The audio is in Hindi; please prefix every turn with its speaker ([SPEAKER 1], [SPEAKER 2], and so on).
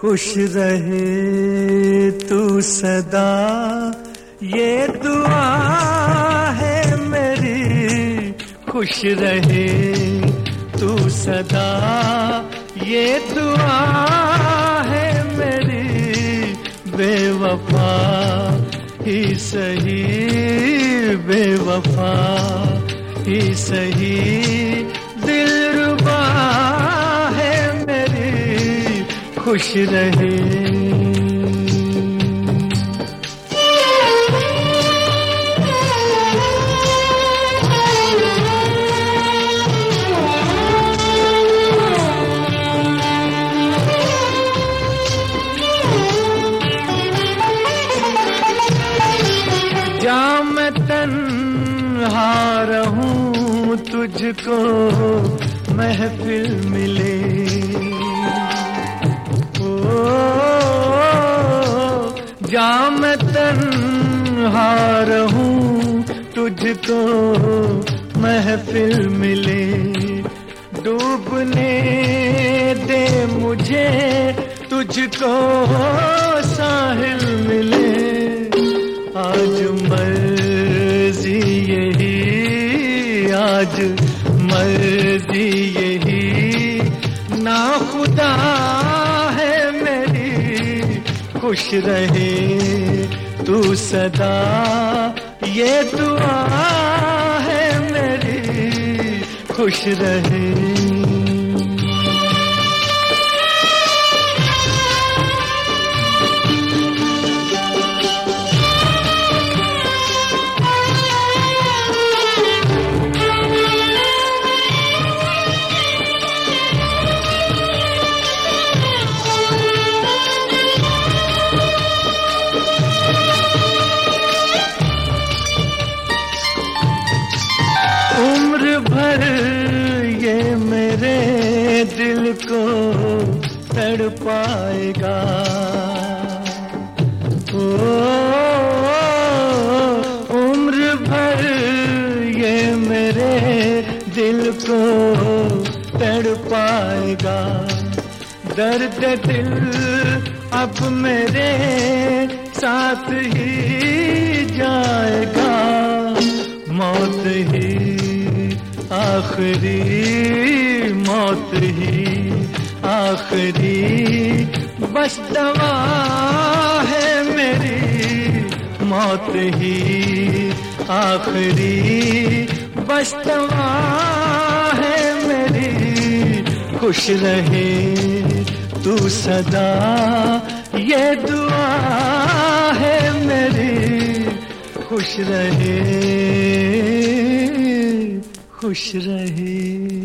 [SPEAKER 1] खुश रहे तू सदा। ये दुआ है मेरी, खुश रहे तू सदा। ये दुआ है मेरी, बेवफा ही सही, बेवफा ही सही। खुश रहे। रहूँ तुझको महफिल मिले। जा मैं तन रहूँ, तुझको महफिल मिले। डूबने दे मुझे, तुझको साहिल मिले। आज मर्ज़ी यही, आज मर्ज़ी यही। ना खुदा खुश रहे तू सदा। ये दुआ है मेरी खुश रहे। भर ये मेरे दिल को तड़ पाएगा। ओ, उम्र भर ये मेरे दिल को तड़ पाएगा। दर्द दिल अब मेरे साथ ही जाएगा। मौत ही आखिरी मौत ही, आखिरी बस दवा है मेरी, मौत ही, आखिरी बस दवा है मेरी। खुश रहे तू सदा, ये दुआ है मेरी। खुश रहे खुश रहे।